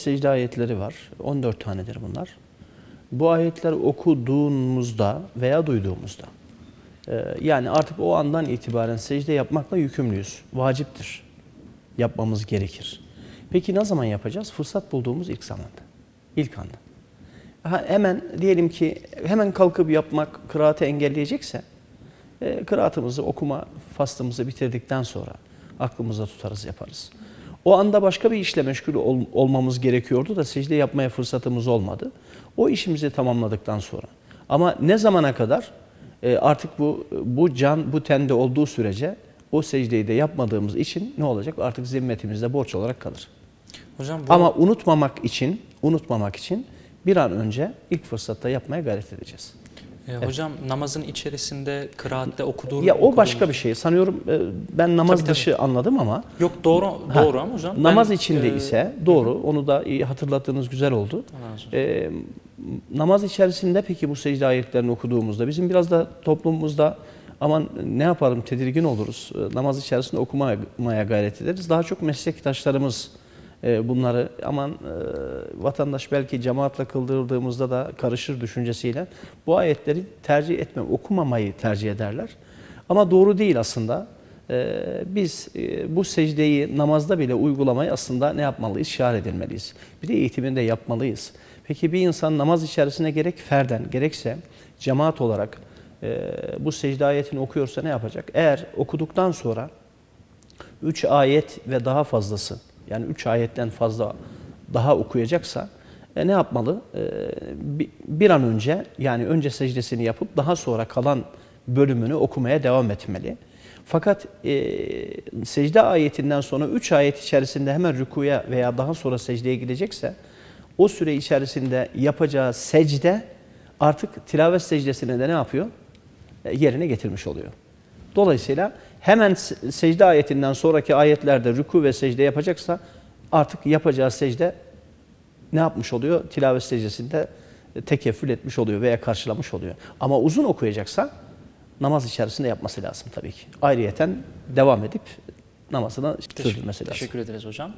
secde ayetleri var. 14 tanedir bunlar. Bu ayetler okuduğumuzda veya duyduğumuzda e, yani artık o andan itibaren secde yapmakla yükümlüyüz. Vaciptir. Yapmamız gerekir. Peki ne zaman yapacağız? Fırsat bulduğumuz ilk zamanda. İlk anda. Ha, hemen diyelim ki hemen kalkıp yapmak kıraatı engelleyecekse e, kıraatımızı okuma faslımızı bitirdikten sonra aklımızda tutarız yaparız. O anda başka bir işle meşgul ol, olmamız gerekiyordu da secde yapmaya fırsatımız olmadı. O işimizi tamamladıktan sonra. Ama ne zamana kadar e, artık bu bu can bu tende olduğu sürece o secdeyi de yapmadığımız için ne olacak? Artık zimmetimizde borç olarak kalır. Hocam bu Ama unutmamak için, unutmamak için bir an önce ilk fırsatta yapmaya gayret edeceğiz. E, hocam namazın içerisinde kıraatte okuduğum Ya o okuduğumuz- başka bir şey. Sanıyorum e, ben namaz Tabii, tabii. dışı anladım ama Yok doğru Ha, doğru ama hocam. namaz ben, içinde e, ise doğru. Onu da iyi hatırlattığınız güzel oldu. E, namaz içerisinde peki bu secde ayetlerini okuduğumuzda bizim biraz da toplumumuzda aman ne yapalım tedirgin oluruz. E, namaz içerisinde okumaya gayret ederiz. Daha çok meslektaşlarımız bunları aman e, vatandaş belki cemaatle kıldırdığımızda da karışır düşüncesiyle bu ayetleri tercih etmem, okumamayı tercih ederler. Ama doğru değil aslında. E, biz e, bu secdeyi namazda bile uygulamayı aslında ne yapmalıyız? Şiar edilmeliyiz. Bir de eğitimini de yapmalıyız. Peki bir insan namaz içerisinde gerek ferden gerekse cemaat olarak e, bu secde ayetini okuyorsa ne yapacak? Eğer okuduktan sonra 3 ayet ve daha fazlası yani 3 ayetten fazla daha okuyacaksa e, ne yapmalı? E, bir, an önce yani önce secdesini yapıp daha sonra kalan bölümünü okumaya devam etmeli. Fakat e, secde ayetinden sonra 3 ayet içerisinde hemen rükuya veya daha sonra secdeye gidecekse o süre içerisinde yapacağı secde artık tilavet secdesine de ne yapıyor? E, yerine getirmiş oluyor. Dolayısıyla hemen se- secde ayetinden sonraki ayetlerde rüku ve secde yapacaksa artık yapacağı secde ne yapmış oluyor? Tilavet secdesinde tekeffül etmiş oluyor veya karşılamış oluyor. Ama uzun okuyacaksa namaz içerisinde yapması lazım tabii ki. Ayrıyeten devam edip namazına sürdürmesi lazım. Teşekkür ederiz hocam.